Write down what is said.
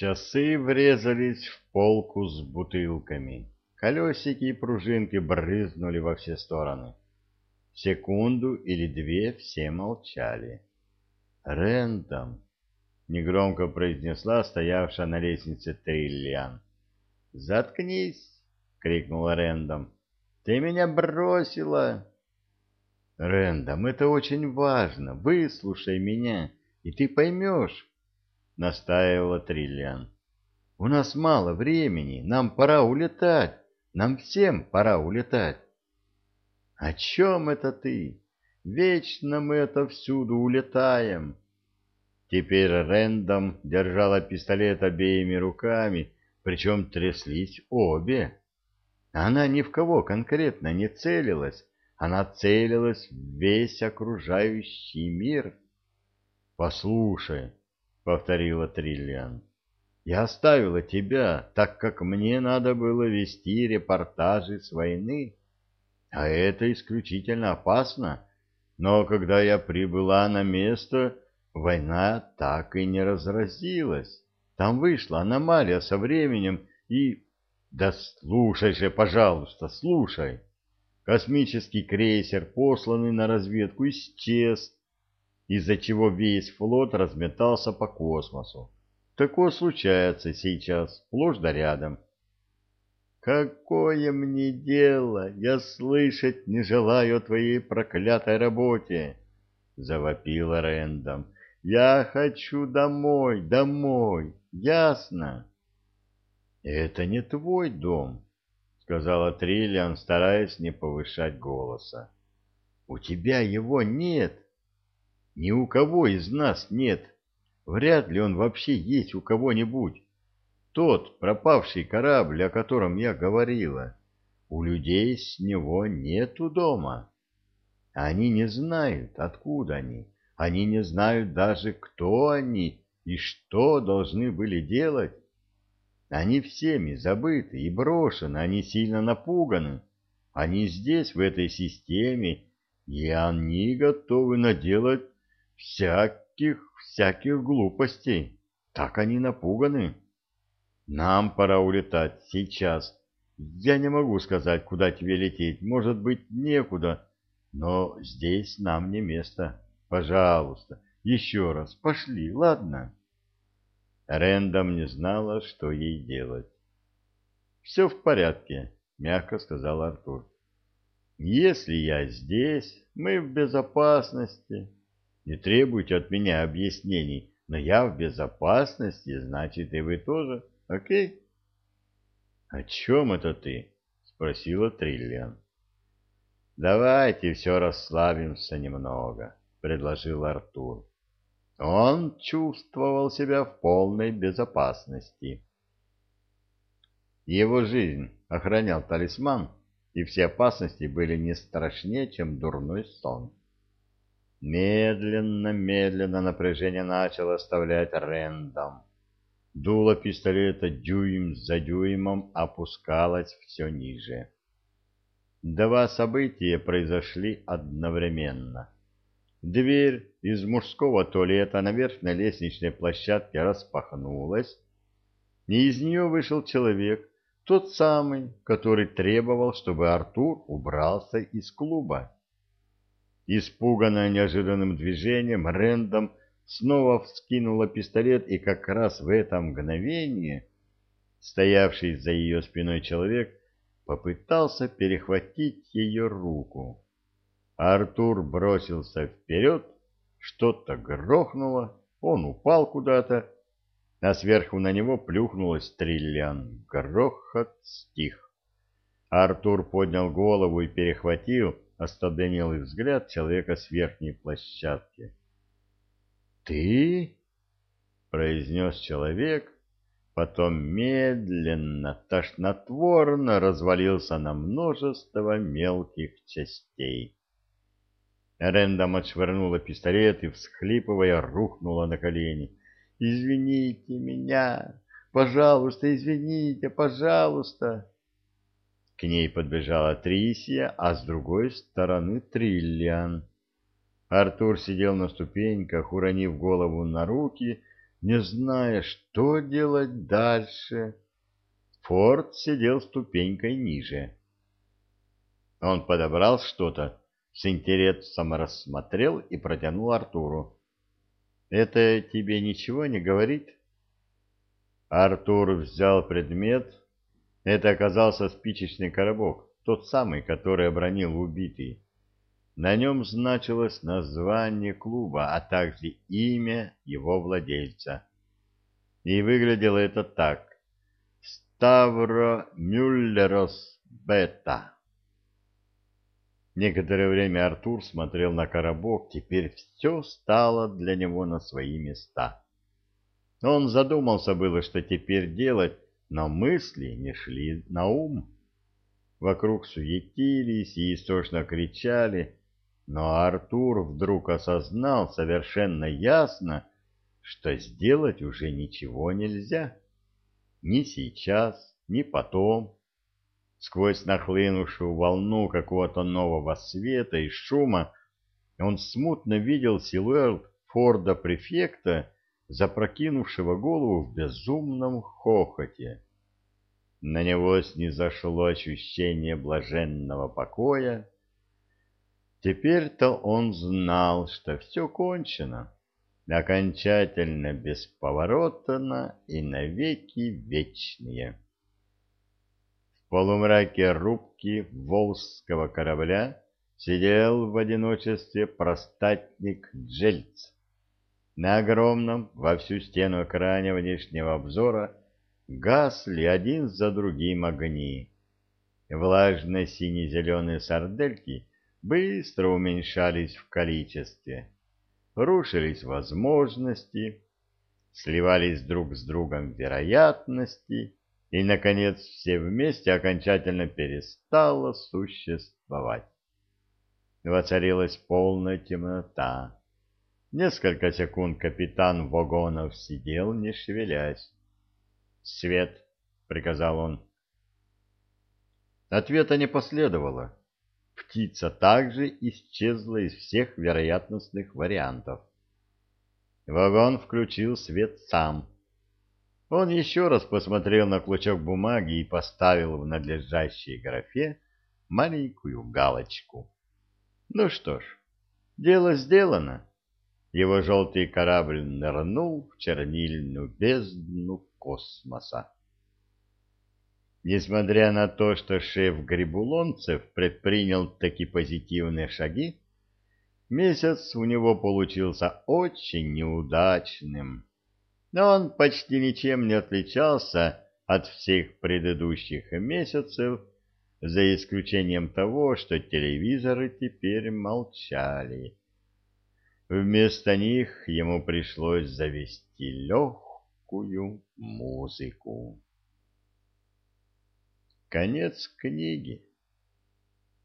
Часы врезались в полку с бутылками. Колесики и пружинки брызнули во все стороны. Секунду или две все молчали. «Рэндом!» — негромко произнесла стоявшая на лестнице Триллиан. «Заткнись!» — крикнул Рэндом. «Ты меня бросила!» «Рэндом, это очень важно. Выслушай меня, и ты поймешь!» — настаивала Триллиан. «У нас мало времени, нам пора улетать, нам всем пора улетать». «О чем это ты? Вечно мы это всюду улетаем». Теперь Рэндом держала пистолет обеими руками, причем тряслись обе. Она ни в кого конкретно не целилась, она целилась в весь окружающий мир. «Послушай», — повторила Триллиан, — «я оставила тебя, так как мне надо было вести репортажи с войны». А это исключительно опасно. Но когда я прибыла на место, война так и не разразилась. Там вышла аномалия со временем и... Да слушай же, пожалуйста, слушай. Космический крейсер, посланный на разведку, исчез, из-за чего весь флот разметался по космосу. Такое случается сейчас, сплошь да рядом. «Какое мне дело? Я слышать не желаю твоей проклятой работе!» — завопила Рэндом. «Я хочу домой, домой, ясно?» «Это не твой дом», — сказала Триллиан, стараясь не повышать голоса. «У тебя его нет. Ни у кого из нас нет. Вряд ли он вообще есть у кого-нибудь. Тот пропавший корабль, о котором я говорила, у людей с него нету дома. Они не знают, откуда они. Они не знают даже, кто они и что должны были делать. Они всеми забыты и брошены, они сильно напуганы. Они здесь, в этой системе, и они готовы наделать всяких, всяких глупостей. Так они напуганы. Нам пора улетать сейчас. Я не могу сказать, куда тебе лететь. Может быть, некуда. Но здесь нам не место. Пожалуйста, еще раз, пошли, ладно?» Рэндом не знала, что ей делать. «Все в порядке», — мягко сказал Артур. «Если я здесь, мы в безопасности. Не требуйте от меня объяснений, но я в безопасности, значит, и вы тоже». Окей? — О чем это ты? — спросила Триллиан. — Давайте все расслабимся немного, — предложил Артур. Он чувствовал себя в полной безопасности. Его жизнь охранял талисман, и все опасности были не страшнее, чем дурной сон. Медленно-медленно напряжение начало оставлять Рэндом. Дуло пистолета дюйм за дюймом опускалось все ниже. Два события произошли одновременно. Дверь из мужского туалета на верхней лестничной площадке распахнулась, и из нее вышел человек, тот самый, который требовал, чтобы Артур убрался из клуба. Испуганная неожиданным движением, Рэндом снова вскинула пистолет, и как раз в это мгновение стоявший за ее спиной человек попытался перехватить ее руку. Артур бросился вперед, что-то грохнуло, он упал куда-то, а сверху на него плюхнулась триллиан. Грохот стих. Артур поднял голову и перехватил остолбенелый взгляд человека с верхней площадки. «Ты?» — произнес человек, потом медленно, тошнотворно развалился на множество мелких частей. Рэндом отшвырнула пистолет и, всхлипывая, рухнула на колени. «Извините меня! Пожалуйста, извините, пожалуйста!» К ней подбежала Трисия, а с другой стороны Триллиан. Артур сидел на ступеньках, уронив голову на руки, не зная, что делать дальше. Форд сидел ступенькой ниже. Он подобрал что-то, с интересом рассмотрел и протянул Артуру. «Это тебе ничего не говорит?» Артур взял предмет. Это оказался спичечный коробок, тот самый, который обронил убитый. На нем значилось название клуба, а также имя его владельца. И выглядело это так. Ставро Мюллерос Бета. Некоторое время Артур смотрел на коробок, теперь все стало для него на свои места. Он задумался было, что теперь делать, но мысли не шли на ум. Вокруг суетились и истошно кричали, но Артур вдруг осознал совершенно ясно, что сделать уже ничего нельзя. Ни сейчас, ни потом. Сквозь нахлынувшую волну какого-то нового света и шума он смутно видел силуэт Форда-префекта, запрокинувшего голову в безумном хохоте. На него снизошло ощущение блаженного покоя, Теперь-то он знал, что все кончено, окончательно бесповоротно и навеки вечные. В полумраке рубки волжского корабля сидел в одиночестве простатник Джельц. На огромном во всю стену экране внешнего обзора гасли один за другим огни. Влажно-сине-зеленые сардельки — быстро уменьшались в количестве, рушились возможности, сливались друг с другом вероятности, и, наконец, все вместе окончательно перестало существовать. Воцарилась полная темнота. Несколько секунд капитан Вагонов сидел, не шевелясь. «Свет!» — приказал он. Ответа не последовало птица также исчезла из всех вероятностных вариантов. Вагон включил свет сам. Он еще раз посмотрел на клочок бумаги и поставил в надлежащей графе маленькую галочку. Ну что ж, дело сделано. Его желтый корабль нырнул в чернильную бездну космоса. Несмотря на то, что шеф Грибулонцев предпринял такие позитивные шаги, месяц у него получился очень неудачным. Но он почти ничем не отличался от всех предыдущих месяцев, за исключением того, что телевизоры теперь молчали. Вместо них ему пришлось завести легкую музыку. Конец книги.